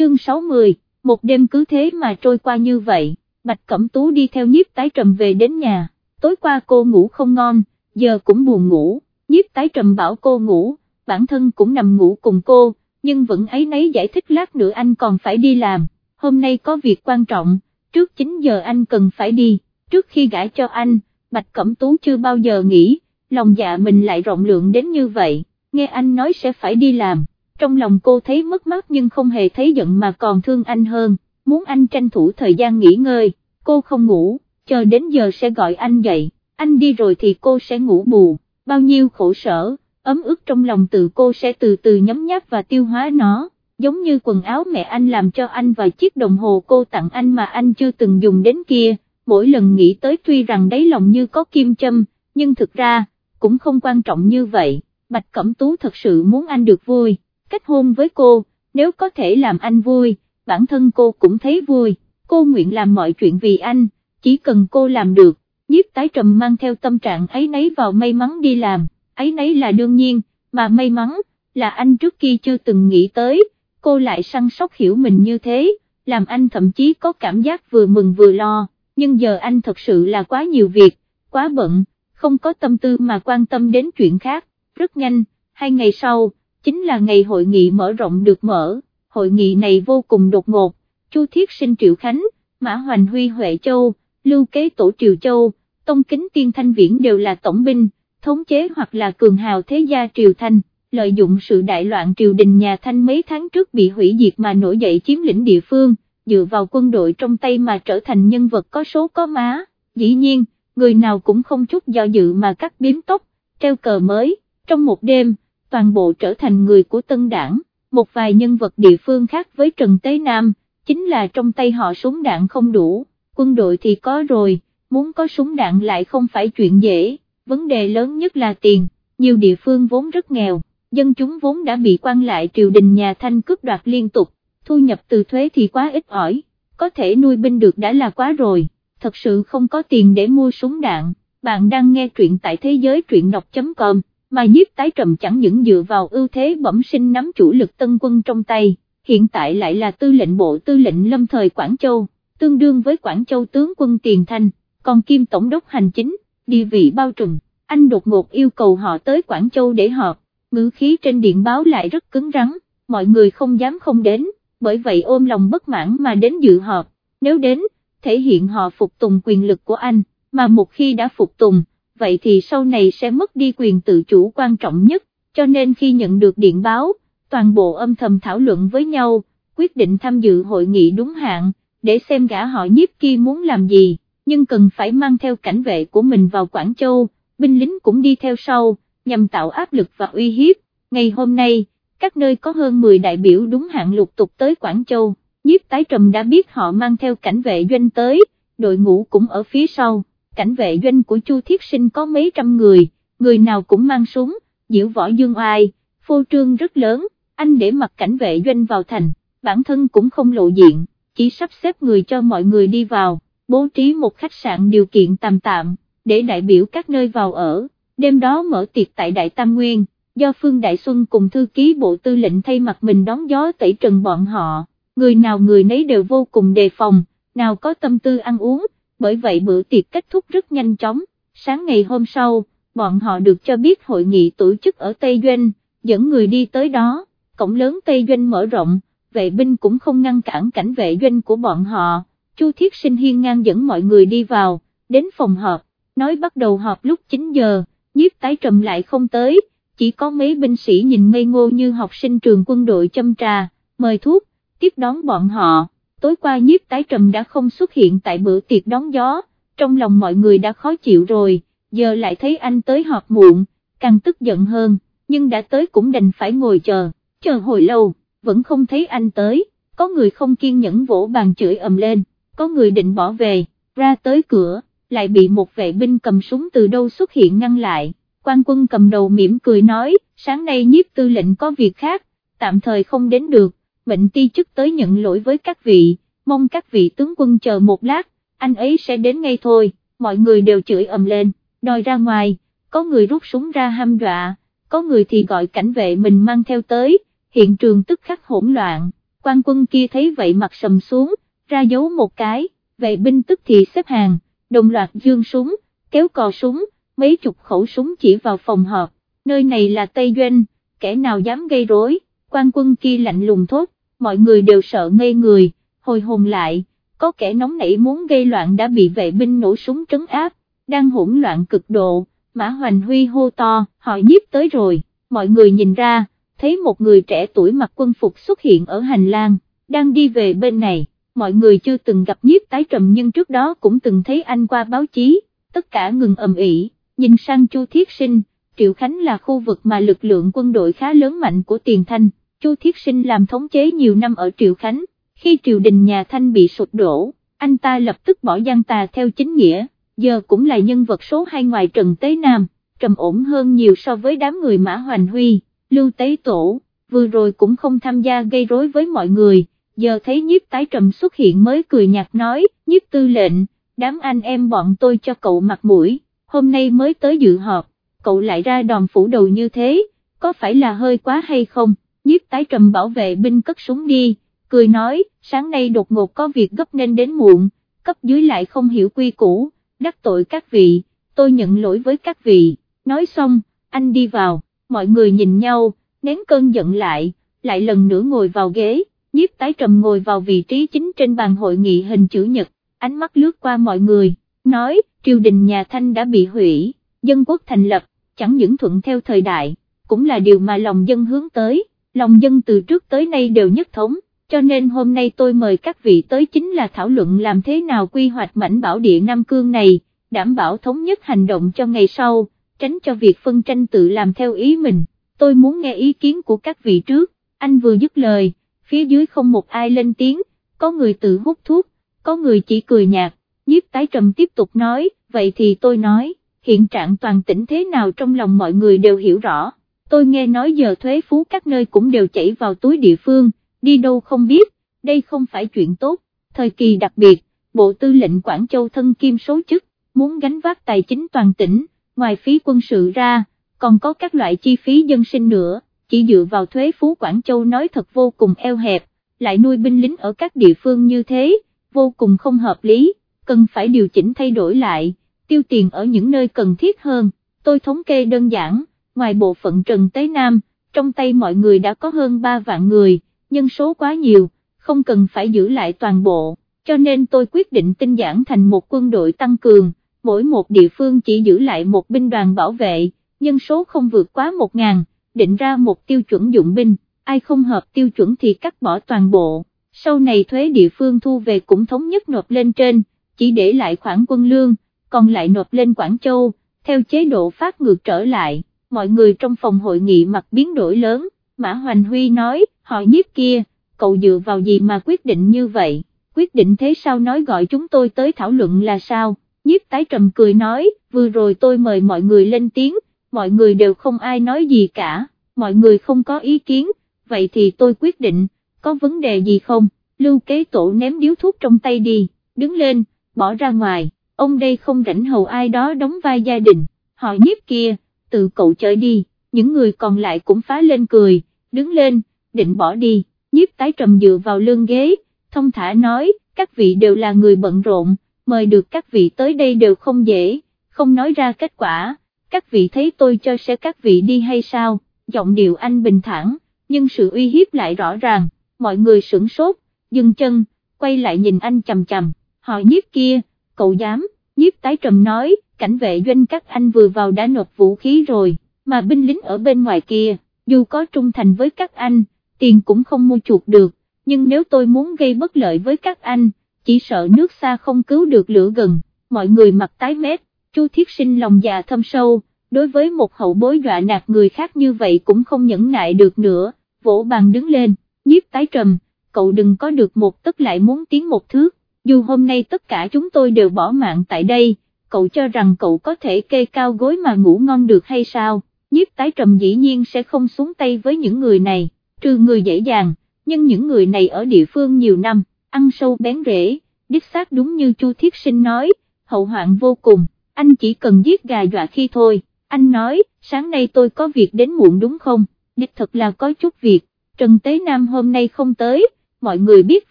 chương 60, một đêm cứ thế mà trôi qua như vậy, Bạch Cẩm Tú đi theo nhiếp tái trầm về đến nhà, tối qua cô ngủ không ngon, giờ cũng buồn ngủ, nhiếp tái trầm bảo cô ngủ, bản thân cũng nằm ngủ cùng cô, nhưng vẫn ấy nấy giải thích lát nữa anh còn phải đi làm, hôm nay có việc quan trọng, trước 9 giờ anh cần phải đi, trước khi gãi cho anh, Bạch Cẩm Tú chưa bao giờ nghĩ, lòng dạ mình lại rộng lượng đến như vậy, nghe anh nói sẽ phải đi làm, trong lòng cô thấy mất mát nhưng không hề thấy giận mà còn thương anh hơn, muốn anh tranh thủ thời gian nghỉ ngơi, cô không ngủ, chờ đến giờ sẽ gọi anh dậy, anh đi rồi thì cô sẽ ngủ bù, bao nhiêu khổ sở, ấm ức trong lòng tự cô sẽ từ từ nhấm nháp và tiêu hóa nó, giống như quần áo mẹ anh làm cho anh và chiếc đồng hồ cô tặng anh mà anh chưa từng dùng đến kia, mỗi lần nghĩ tới tuy rằng đáy lòng như có kim châm, nhưng thực ra, cũng không quan trọng như vậy, Bạch Cẩm Tú thật sự muốn anh được vui, kết hôn với cô, nếu có thể làm anh vui, bản thân cô cũng thấy vui, cô nguyện làm mọi chuyện vì anh, chỉ cần cô làm được, nhiếp tái trầm mang theo tâm trạng ấy nấy vào may mắn đi làm, ấy nấy là đương nhiên, mà may mắn, là anh trước kia chưa từng nghĩ tới, cô lại săn sóc hiểu mình như thế, làm anh thậm chí có cảm giác vừa mừng vừa lo, nhưng giờ anh thật sự là quá nhiều việc, quá bận, không có tâm tư mà quan tâm đến chuyện khác, rất nhanh, hai ngày sau, chính là ngày hội nghị mở rộng được mở, hội nghị này vô cùng đột ngột, Chu Thiết Sinh Triệu Khánh, Mã Hoành Huy Huệ Châu, Lưu Kế Tổ Triều Châu, Tông Kính Tiên Thanh Viễn đều là tổng binh, thống chế hoặc là cường hào thế gia Triều Thanh, lợi dụng sự đại loạn triều đình nhà Thanh mấy tháng trước bị hủy diệt mà nổi dậy chiếm lĩnh địa phương, dựa vào quân đội trong tay mà trở thành nhân vật có số có má, dĩ nhiên, người nào cũng không chút do dự mà cắt biếm tóc, treo cờ mới, trong một đêm, toàn bộ trở thành người của tân đảng, một vài nhân vật địa phương khác với Trần Tế Nam, chính là trong tay họ súng đạn không đủ, quân đội thì có rồi, muốn có súng đạn lại không phải chuyện dễ, vấn đề lớn nhất là tiền, nhiều địa phương vốn rất nghèo, dân chúng vốn đã bị quan lại triều đình nhà Thanh cướp đoạt liên tục, thu nhập từ thuế thì quá ít ỏi, có thể nuôi binh được đã là quá rồi, thật sự không có tiền để mua súng đạn, bạn đang nghe truyện tại thế giới truyện đọc.com mà nhiếp tái trầm chẳng những dựa vào ưu thế bẩm sinh nắm chủ lực tân quân trong tay, hiện tại lại là tư lệnh bộ tư lệnh lâm thời Quảng Châu, tương đương với Quảng Châu tướng quân Tiền Thanh, còn kim tổng đốc hành chính, địa vị bao trùm, anh đột ngột yêu cầu họ tới Quảng Châu để họp, ngữ khí trên điện báo lại rất cứng rắn, mọi người không dám không đến, bởi vậy ôm lòng bất mãn mà đến dự họp, nếu đến, thể hiện họ phục tùng quyền lực của anh, mà một khi đã phục tùng, vậy thì sau này sẽ mất đi quyền tự chủ quan trọng nhất, cho nên khi nhận được điện báo, toàn bộ âm thầm thảo luận với nhau, quyết định tham dự hội nghị đúng hạn, để xem gã họ nhiếp kia muốn làm gì, nhưng cần phải mang theo cảnh vệ của mình vào Quảng Châu, binh lính cũng đi theo sau, nhằm tạo áp lực và uy hiếp, ngày hôm nay, các nơi có hơn 10 đại biểu đúng hạn lục tục tới Quảng Châu, nhiếp tái trầm đã biết họ mang theo cảnh vệ doanh tới, đội ngũ cũng ở phía sau cảnh vệ doanh của Chu Thiết Sinh có mấy trăm người, người nào cũng mang súng, diễu võ dương oai, phô trương rất lớn, anh để mặc cảnh vệ doanh vào thành, bản thân cũng không lộ diện, chỉ sắp xếp người cho mọi người đi vào, bố trí một khách sạn điều kiện tạm tạm, để đại biểu các nơi vào ở, đêm đó mở tiệc tại Đại Tam Nguyên, do Phương Đại Xuân cùng thư ký bộ tư lệnh thay mặt mình đón gió tẩy trần bọn họ, người nào người nấy đều vô cùng đề phòng, nào có tâm tư ăn uống, bởi vậy bữa tiệc kết thúc rất nhanh chóng, sáng ngày hôm sau, bọn họ được cho biết hội nghị tổ chức ở Tây Doanh, dẫn người đi tới đó, cổng lớn Tây Doanh mở rộng, vệ binh cũng không ngăn cản cảnh vệ doanh của bọn họ, Chu Thiết Sinh hiên ngang dẫn mọi người đi vào, đến phòng họp, nói bắt đầu họp lúc 9 giờ, nhiếp tái trầm lại không tới, chỉ có mấy binh sĩ nhìn ngây ngô như học sinh trường quân đội châm trà, mời thuốc, tiếp đón bọn họ tối qua nhiếp tái trầm đã không xuất hiện tại bữa tiệc đón gió, trong lòng mọi người đã khó chịu rồi, giờ lại thấy anh tới họp muộn, càng tức giận hơn, nhưng đã tới cũng đành phải ngồi chờ, chờ hồi lâu, vẫn không thấy anh tới, có người không kiên nhẫn vỗ bàn chửi ầm lên, có người định bỏ về, ra tới cửa, lại bị một vệ binh cầm súng từ đâu xuất hiện ngăn lại, quan quân cầm đầu mỉm cười nói, sáng nay nhiếp tư lệnh có việc khác, tạm thời không đến được, mệnh ti chức tới nhận lỗi với các vị, mong các vị tướng quân chờ một lát, anh ấy sẽ đến ngay thôi, mọi người đều chửi ầm lên, đòi ra ngoài, có người rút súng ra hăm dọa, có người thì gọi cảnh vệ mình mang theo tới, hiện trường tức khắc hỗn loạn, quan quân kia thấy vậy mặt sầm xuống, ra dấu một cái, vệ binh tức thì xếp hàng, đồng loạt dương súng, kéo cò súng, mấy chục khẩu súng chỉ vào phòng họp, nơi này là Tây Doanh, kẻ nào dám gây rối, quan quân kia lạnh lùng thốt, mọi người đều sợ ngây người, hồi hồn lại, có kẻ nóng nảy muốn gây loạn đã bị vệ binh nổ súng trấn áp, đang hỗn loạn cực độ, Mã Hoành Huy hô to, họ nhiếp tới rồi, mọi người nhìn ra, thấy một người trẻ tuổi mặc quân phục xuất hiện ở hành lang, đang đi về bên này, mọi người chưa từng gặp nhiếp tái trầm nhưng trước đó cũng từng thấy anh qua báo chí, tất cả ngừng ầm ĩ, nhìn sang Chu Thiết Sinh, Triệu Khánh là khu vực mà lực lượng quân đội khá lớn mạnh của Tiền Thanh, Chu Thiết Sinh làm thống chế nhiều năm ở Triệu Khánh, khi triều đình nhà Thanh bị sụp đổ, anh ta lập tức bỏ gian tà theo chính nghĩa, giờ cũng là nhân vật số 2 ngoài Trần Tế Nam, trầm ổn hơn nhiều so với đám người Mã Hoành Huy, Lưu Tế Tổ, vừa rồi cũng không tham gia gây rối với mọi người, giờ thấy nhiếp tái trầm xuất hiện mới cười nhạt nói, nhiếp tư lệnh, đám anh em bọn tôi cho cậu mặt mũi, hôm nay mới tới dự họp, cậu lại ra đòn phủ đầu như thế, có phải là hơi quá hay không, nhiếp tái trầm bảo vệ binh cất súng đi, cười nói, sáng nay đột ngột có việc gấp nên đến muộn, cấp dưới lại không hiểu quy củ, đắc tội các vị, tôi nhận lỗi với các vị, nói xong, anh đi vào, mọi người nhìn nhau, nén cơn giận lại, lại lần nữa ngồi vào ghế, nhiếp tái trầm ngồi vào vị trí chính trên bàn hội nghị hình chữ nhật, ánh mắt lướt qua mọi người, nói, triều đình nhà Thanh đã bị hủy, dân quốc thành lập, chẳng những thuận theo thời đại, cũng là điều mà lòng dân hướng tới, lòng dân từ trước tới nay đều nhất thống cho nên hôm nay tôi mời các vị tới chính là thảo luận làm thế nào quy hoạch mảnh bảo địa Nam Cương này, đảm bảo thống nhất hành động cho ngày sau, tránh cho việc phân tranh tự làm theo ý mình, tôi muốn nghe ý kiến của các vị trước, anh vừa dứt lời, phía dưới không một ai lên tiếng, có người tự hút thuốc, có người chỉ cười nhạt, nhiếp tái trầm tiếp tục nói, vậy thì tôi nói, hiện trạng toàn tỉnh thế nào trong lòng mọi người đều hiểu rõ, tôi nghe nói giờ thuế phú các nơi cũng đều chảy vào túi địa phương đi đâu không biết, đây không phải chuyện tốt, thời kỳ đặc biệt, Bộ Tư lệnh Quảng Châu thân kim số chức, muốn gánh vác tài chính toàn tỉnh, ngoài phí quân sự ra, còn có các loại chi phí dân sinh nữa, chỉ dựa vào thuế phú Quảng Châu nói thật vô cùng eo hẹp, lại nuôi binh lính ở các địa phương như thế, vô cùng không hợp lý, cần phải điều chỉnh thay đổi lại, tiêu tiền ở những nơi cần thiết hơn, tôi thống kê đơn giản, ngoài bộ phận Trần Tế Nam, trong tay mọi người đã có hơn 3 vạn người nhân số quá nhiều, không cần phải giữ lại toàn bộ, cho nên tôi quyết định tinh giản thành một quân đội tăng cường, mỗi một địa phương chỉ giữ lại một binh đoàn bảo vệ, nhân số không vượt quá một ngàn, định ra một tiêu chuẩn dụng binh, ai không hợp tiêu chuẩn thì cắt bỏ toàn bộ, sau này thuế địa phương thu về cũng thống nhất nộp lên trên, chỉ để lại khoản quân lương, còn lại nộp lên Quảng Châu, theo chế độ phát ngược trở lại, mọi người trong phòng hội nghị mặt biến đổi lớn, Mã Hoành Huy nói, họ nhiếp kia, cậu dựa vào gì mà quyết định như vậy, quyết định thế sao nói gọi chúng tôi tới thảo luận là sao, nhiếp tái trầm cười nói, vừa rồi tôi mời mọi người lên tiếng, mọi người đều không ai nói gì cả, mọi người không có ý kiến, vậy thì tôi quyết định, có vấn đề gì không, lưu kế tổ ném điếu thuốc trong tay đi, đứng lên, bỏ ra ngoài, ông đây không rảnh hầu ai đó đóng vai gia đình, họ nhiếp kia, tự cậu chơi đi, những người còn lại cũng phá lên cười, đứng lên, định bỏ đi, nhiếp tái trầm dựa vào lưng ghế, thông thả nói, các vị đều là người bận rộn, mời được các vị tới đây đều không dễ, không nói ra kết quả, các vị thấy tôi cho sẽ các vị đi hay sao, giọng điệu anh bình thản, nhưng sự uy hiếp lại rõ ràng, mọi người sửng sốt, dừng chân, quay lại nhìn anh chầm chầm, họ nhiếp kia, cậu dám, nhiếp tái trầm nói, cảnh vệ doanh các anh vừa vào đã nộp vũ khí rồi, mà binh lính ở bên ngoài kia, dù có trung thành với các anh, tiền cũng không mua chuộc được, nhưng nếu tôi muốn gây bất lợi với các anh, chỉ sợ nước xa không cứu được lửa gần, mọi người mặt tái mét, Chu Thiết Sinh lòng già thâm sâu, đối với một hậu bối dọa nạt người khác như vậy cũng không nhẫn nại được nữa, vỗ bàn đứng lên, nhiếp tái trầm, cậu đừng có được một tức lại muốn tiến một thước, dù hôm nay tất cả chúng tôi đều bỏ mạng tại đây, cậu cho rằng cậu có thể kê cao gối mà ngủ ngon được hay sao, nhiếp tái trầm dĩ nhiên sẽ không xuống tay với những người này trừ người dễ dàng, nhưng những người này ở địa phương nhiều năm, ăn sâu bén rễ, đích xác đúng như Chu Thiết Sinh nói, hậu hoạn vô cùng, anh chỉ cần giết gà dọa khi thôi, anh nói, sáng nay tôi có việc đến muộn đúng không, đích thật là có chút việc, Trần Tế Nam hôm nay không tới, mọi người biết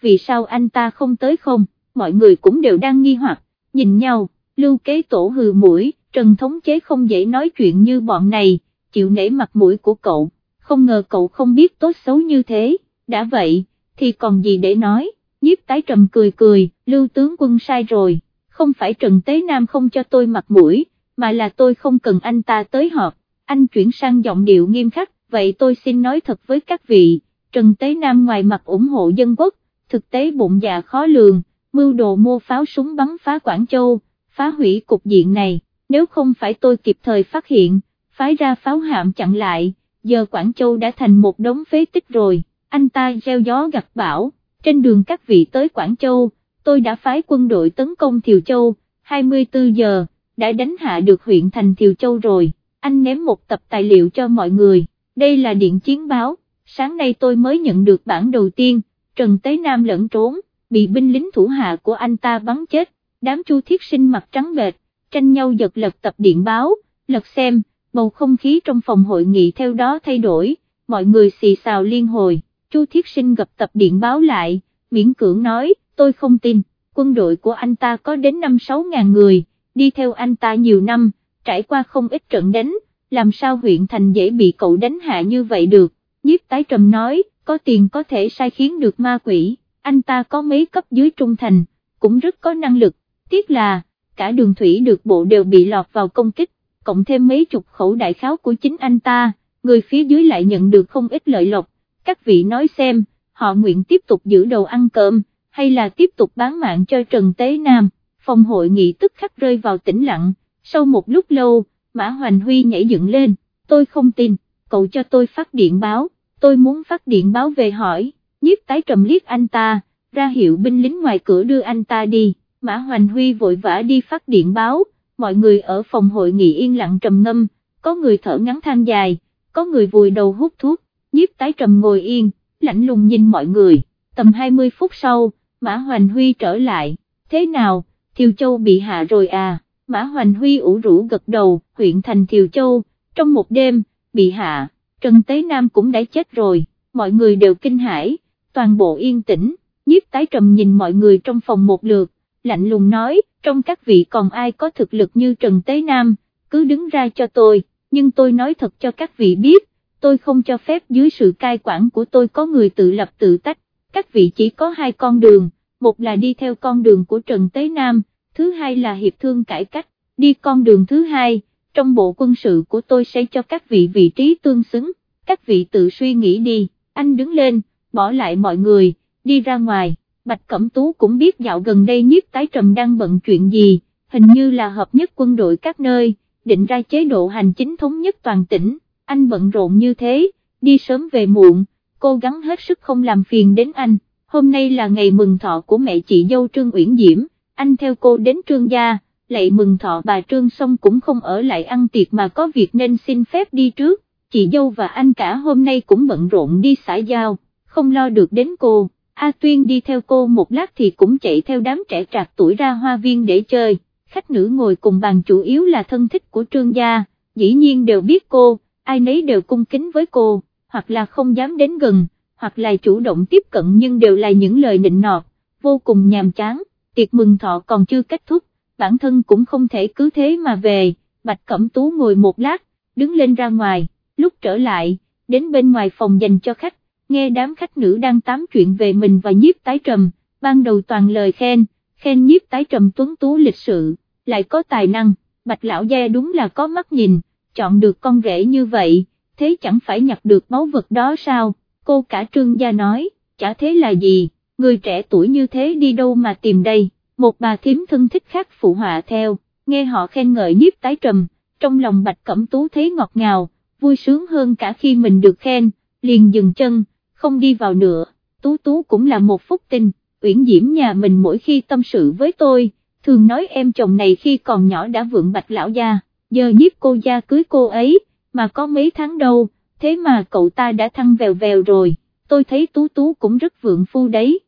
vì sao anh ta không tới không, mọi người cũng đều đang nghi hoặc, nhìn nhau, lưu kế tổ hừ mũi, Trần Thống Chế không dễ nói chuyện như bọn này, chịu nể mặt mũi của cậu, không ngờ cậu không biết tốt xấu như thế, đã vậy, thì còn gì để nói, nhiếp tái trầm cười cười, lưu tướng quân sai rồi, không phải Trần Tế Nam không cho tôi mặt mũi, mà là tôi không cần anh ta tới họp, anh chuyển sang giọng điệu nghiêm khắc, vậy tôi xin nói thật với các vị, Trần Tế Nam ngoài mặt ủng hộ dân quốc, thực tế bụng dạ khó lường, mưu đồ mua pháo súng bắn phá Quảng Châu, phá hủy cục diện này, nếu không phải tôi kịp thời phát hiện, phái ra pháo hạm chặn lại, giờ Quảng Châu đã thành một đống phế tích rồi, anh ta gieo gió gặt bão, trên đường các vị tới Quảng Châu, tôi đã phái quân đội tấn công Thiều Châu, 24 giờ, đã đánh hạ được huyện thành Thiều Châu rồi, anh ném một tập tài liệu cho mọi người, đây là điện chiến báo, sáng nay tôi mới nhận được bản đầu tiên, Trần Tế Nam lẫn trốn, bị binh lính thủ hạ của anh ta bắn chết, đám chu thiết sinh mặt trắng bệch, tranh nhau giật lật tập điện báo, lật xem, bầu không khí trong phòng hội nghị theo đó thay đổi, mọi người xì xào liên hồi, chu thiết sinh gặp tập điện báo lại, miễn cưỡng nói, tôi không tin, quân đội của anh ta có đến 5-6 ngàn người, đi theo anh ta nhiều năm, trải qua không ít trận đánh, làm sao huyện thành dễ bị cậu đánh hạ như vậy được, nhiếp tái trầm nói, có tiền có thể sai khiến được ma quỷ, anh ta có mấy cấp dưới trung thành, cũng rất có năng lực, tiếc là, cả đường thủy được bộ đều bị lọt vào công kích, cộng thêm mấy chục khẩu đại kháo của chính anh ta, người phía dưới lại nhận được không ít lợi lộc, các vị nói xem, họ nguyện tiếp tục giữ đầu ăn cơm, hay là tiếp tục bán mạng cho Trần Tế Nam, phòng hội nghị tức khắc rơi vào tĩnh lặng, sau một lúc lâu, Mã Hoành Huy nhảy dựng lên, tôi không tin, cậu cho tôi phát điện báo, tôi muốn phát điện báo về hỏi, nhiếp tái trầm liếc anh ta, ra hiệu binh lính ngoài cửa đưa anh ta đi, Mã Hoành Huy vội vã đi phát điện báo, mọi người ở phòng hội nghị yên lặng trầm ngâm, có người thở ngắn than dài, có người vùi đầu hút thuốc, nhiếp tái trầm ngồi yên, lạnh lùng nhìn mọi người, tầm 20 phút sau, Mã Hoành Huy trở lại, thế nào, Thiều Châu bị hạ rồi à, Mã Hoành Huy ủ rũ gật đầu, huyện thành Thiều Châu, trong một đêm, bị hạ, Trần Tế Nam cũng đã chết rồi, mọi người đều kinh hãi, toàn bộ yên tĩnh, nhiếp tái trầm nhìn mọi người trong phòng một lượt, lạnh lùng nói, trong các vị còn ai có thực lực như Trần Tế Nam, cứ đứng ra cho tôi, nhưng tôi nói thật cho các vị biết, tôi không cho phép dưới sự cai quản của tôi có người tự lập tự tách, các vị chỉ có hai con đường, một là đi theo con đường của Trần Tế Nam, thứ hai là hiệp thương cải cách, đi con đường thứ hai, trong bộ quân sự của tôi sẽ cho các vị vị trí tương xứng, các vị tự suy nghĩ đi, anh đứng lên, bỏ lại mọi người, đi ra ngoài. Bạch Cẩm Tú cũng biết dạo gần đây nhiếp tái trầm đang bận chuyện gì, hình như là hợp nhất quân đội các nơi, định ra chế độ hành chính thống nhất toàn tỉnh, anh bận rộn như thế, đi sớm về muộn, cố gắng hết sức không làm phiền đến anh, hôm nay là ngày mừng thọ của mẹ chị dâu Trương Uyển Diễm, anh theo cô đến Trương gia, lạy mừng thọ bà Trương xong cũng không ở lại ăn tiệc mà có việc nên xin phép đi trước, chị dâu và anh cả hôm nay cũng bận rộn đi xã giao, không lo được đến cô. A Tuyên đi theo cô một lát thì cũng chạy theo đám trẻ trạc tuổi ra hoa viên để chơi, khách nữ ngồi cùng bàn chủ yếu là thân thích của trương gia, dĩ nhiên đều biết cô, ai nấy đều cung kính với cô, hoặc là không dám đến gần, hoặc là chủ động tiếp cận nhưng đều là những lời nịnh nọt, vô cùng nhàm chán, tiệc mừng thọ còn chưa kết thúc, bản thân cũng không thể cứ thế mà về, Bạch Cẩm Tú ngồi một lát, đứng lên ra ngoài, lúc trở lại, đến bên ngoài phòng dành cho khách, nghe đám khách nữ đang tám chuyện về mình và nhiếp tái trầm, ban đầu toàn lời khen, khen nhiếp tái trầm tuấn tú lịch sự, lại có tài năng, bạch lão gia đúng là có mắt nhìn, chọn được con rể như vậy, thế chẳng phải nhặt được máu vật đó sao, cô cả trương gia nói, chả thế là gì, người trẻ tuổi như thế đi đâu mà tìm đây, một bà thím thân thích khác phụ họa theo, nghe họ khen ngợi nhiếp tái trầm, trong lòng bạch cẩm tú thấy ngọt ngào, vui sướng hơn cả khi mình được khen, liền dừng chân, không đi vào nữa, Tú Tú cũng là một phúc tinh, Uyển Diễm nhà mình mỗi khi tâm sự với tôi, thường nói em chồng này khi còn nhỏ đã vượng bạch lão gia, giờ nhiếp cô gia cưới cô ấy, mà có mấy tháng đâu, thế mà cậu ta đã thăng vèo vèo rồi, tôi thấy Tú Tú cũng rất vượng phu đấy.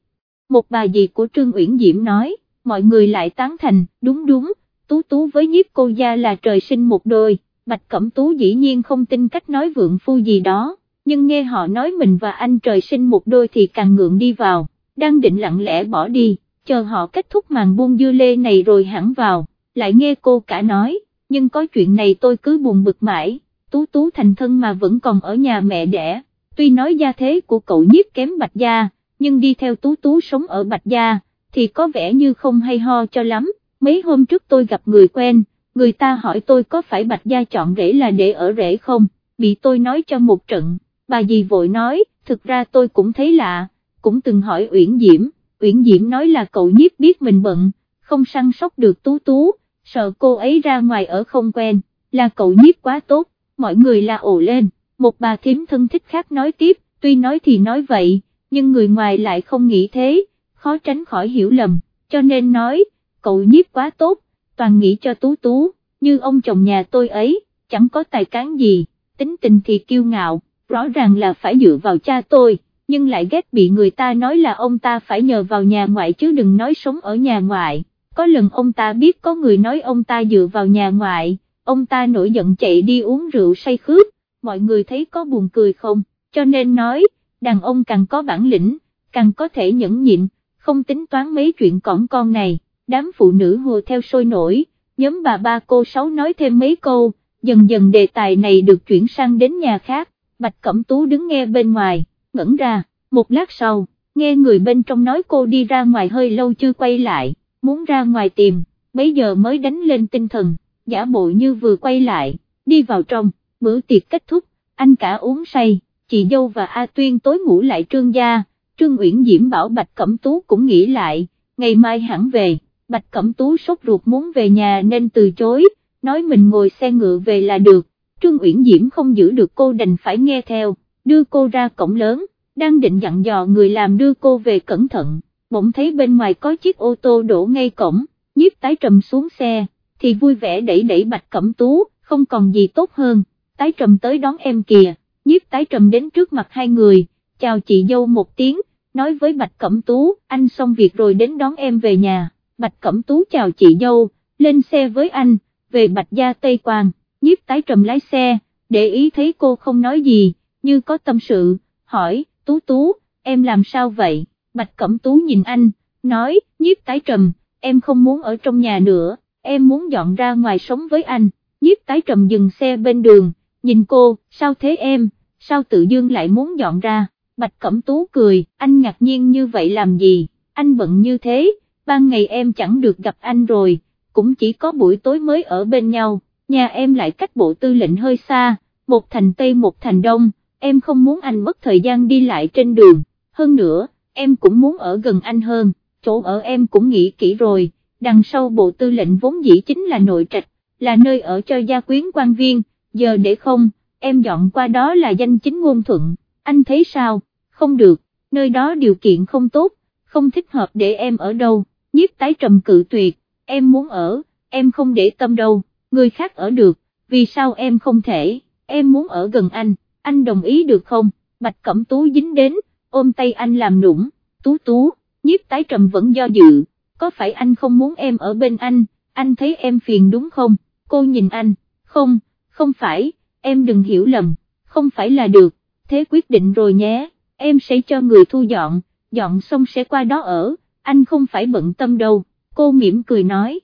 Một bà dì của Trương Uyển Diễm nói, mọi người lại tán thành, đúng đúng, Tú Tú với nhiếp cô gia là trời sinh một đôi, Bạch Cẩm Tú dĩ nhiên không tin cách nói vượng phu gì đó nhưng nghe họ nói mình và anh trời sinh một đôi thì càng ngượng đi vào, đang định lặng lẽ bỏ đi, chờ họ kết thúc màn buông dưa lê này rồi hẳn vào, lại nghe cô cả nói, nhưng có chuyện này tôi cứ buồn bực mãi, tú tú thành thân mà vẫn còn ở nhà mẹ đẻ, tuy nói gia thế của cậu nhiếp kém Bạch Gia, nhưng đi theo tú tú sống ở Bạch Gia, thì có vẻ như không hay ho cho lắm, mấy hôm trước tôi gặp người quen, người ta hỏi tôi có phải Bạch Gia chọn rễ là để ở rễ không, bị tôi nói cho một trận, bà dì vội nói, thực ra tôi cũng thấy lạ, cũng từng hỏi Uyển Diễm, Uyển Diễm nói là cậu nhiếp biết mình bận, không săn sóc được tú tú, sợ cô ấy ra ngoài ở không quen, là cậu nhiếp quá tốt, mọi người la ồ lên, một bà thím thân thích khác nói tiếp, tuy nói thì nói vậy, nhưng người ngoài lại không nghĩ thế, khó tránh khỏi hiểu lầm, cho nên nói, cậu nhiếp quá tốt, toàn nghĩ cho tú tú, như ông chồng nhà tôi ấy, chẳng có tài cán gì, tính tình thì kiêu ngạo, rõ ràng là phải dựa vào cha tôi, nhưng lại ghét bị người ta nói là ông ta phải nhờ vào nhà ngoại chứ đừng nói sống ở nhà ngoại, có lần ông ta biết có người nói ông ta dựa vào nhà ngoại, ông ta nổi giận chạy đi uống rượu say khướp, mọi người thấy có buồn cười không, cho nên nói, đàn ông càng có bản lĩnh, càng có thể nhẫn nhịn, không tính toán mấy chuyện cỏn con này, đám phụ nữ hùa theo sôi nổi, nhóm bà ba cô sáu nói thêm mấy câu, dần dần đề tài này được chuyển sang đến nhà khác, Bạch Cẩm Tú đứng nghe bên ngoài, ngẩn ra, một lát sau, nghe người bên trong nói cô đi ra ngoài hơi lâu chưa quay lại, muốn ra ngoài tìm, bấy giờ mới đánh lên tinh thần, giả bộ như vừa quay lại, đi vào trong, bữa tiệc kết thúc, anh cả uống say, chị dâu và A Tuyên tối ngủ lại trương gia, trương Uyển Diễm bảo Bạch Cẩm Tú cũng nghĩ lại, ngày mai hẳn về, Bạch Cẩm Tú sốt ruột muốn về nhà nên từ chối, nói mình ngồi xe ngựa về là được, trương Uyển Diễm không giữ được cô đành phải nghe theo, đưa cô ra cổng lớn, đang định dặn dò người làm đưa cô về cẩn thận, bỗng thấy bên ngoài có chiếc ô tô đổ ngay cổng, nhiếp tái trầm xuống xe, thì vui vẻ đẩy đẩy Bạch Cẩm Tú, không còn gì tốt hơn, tái trầm tới đón em kìa, nhiếp tái trầm đến trước mặt hai người, chào chị dâu một tiếng, nói với Bạch Cẩm Tú, anh xong việc rồi đến đón em về nhà, Bạch Cẩm Tú chào chị dâu, lên xe với anh, về Bạch Gia Tây Quang, nhiếp tái trầm lái xe, để ý thấy cô không nói gì, như có tâm sự, hỏi, Tú Tú, em làm sao vậy, Bạch Cẩm Tú nhìn anh, nói, nhiếp tái trầm, em không muốn ở trong nhà nữa, em muốn dọn ra ngoài sống với anh, nhiếp tái trầm dừng xe bên đường, nhìn cô, sao thế em, sao tự dương lại muốn dọn ra, Bạch Cẩm Tú cười, anh ngạc nhiên như vậy làm gì, anh bận như thế, ban ngày em chẳng được gặp anh rồi, cũng chỉ có buổi tối mới ở bên nhau, nhà em lại cách bộ tư lệnh hơi xa, một thành Tây một thành Đông, em không muốn anh mất thời gian đi lại trên đường, hơn nữa, em cũng muốn ở gần anh hơn, chỗ ở em cũng nghĩ kỹ rồi, đằng sau bộ tư lệnh vốn dĩ chính là nội trạch, là nơi ở cho gia quyến quan viên, giờ để không, em dọn qua đó là danh chính ngôn thuận, anh thấy sao, không được, nơi đó điều kiện không tốt, không thích hợp để em ở đâu, nhiếp tái trầm cự tuyệt, em muốn ở, em không để tâm đâu, người khác ở được, vì sao em không thể, em muốn ở gần anh, anh đồng ý được không, bạch cẩm tú dính đến, ôm tay anh làm nũng, tú tú, nhiếp tái trầm vẫn do dự, có phải anh không muốn em ở bên anh, anh thấy em phiền đúng không, cô nhìn anh, không, không phải, em đừng hiểu lầm, không phải là được, thế quyết định rồi nhé, em sẽ cho người thu dọn, dọn xong sẽ qua đó ở, anh không phải bận tâm đâu, cô mỉm cười nói.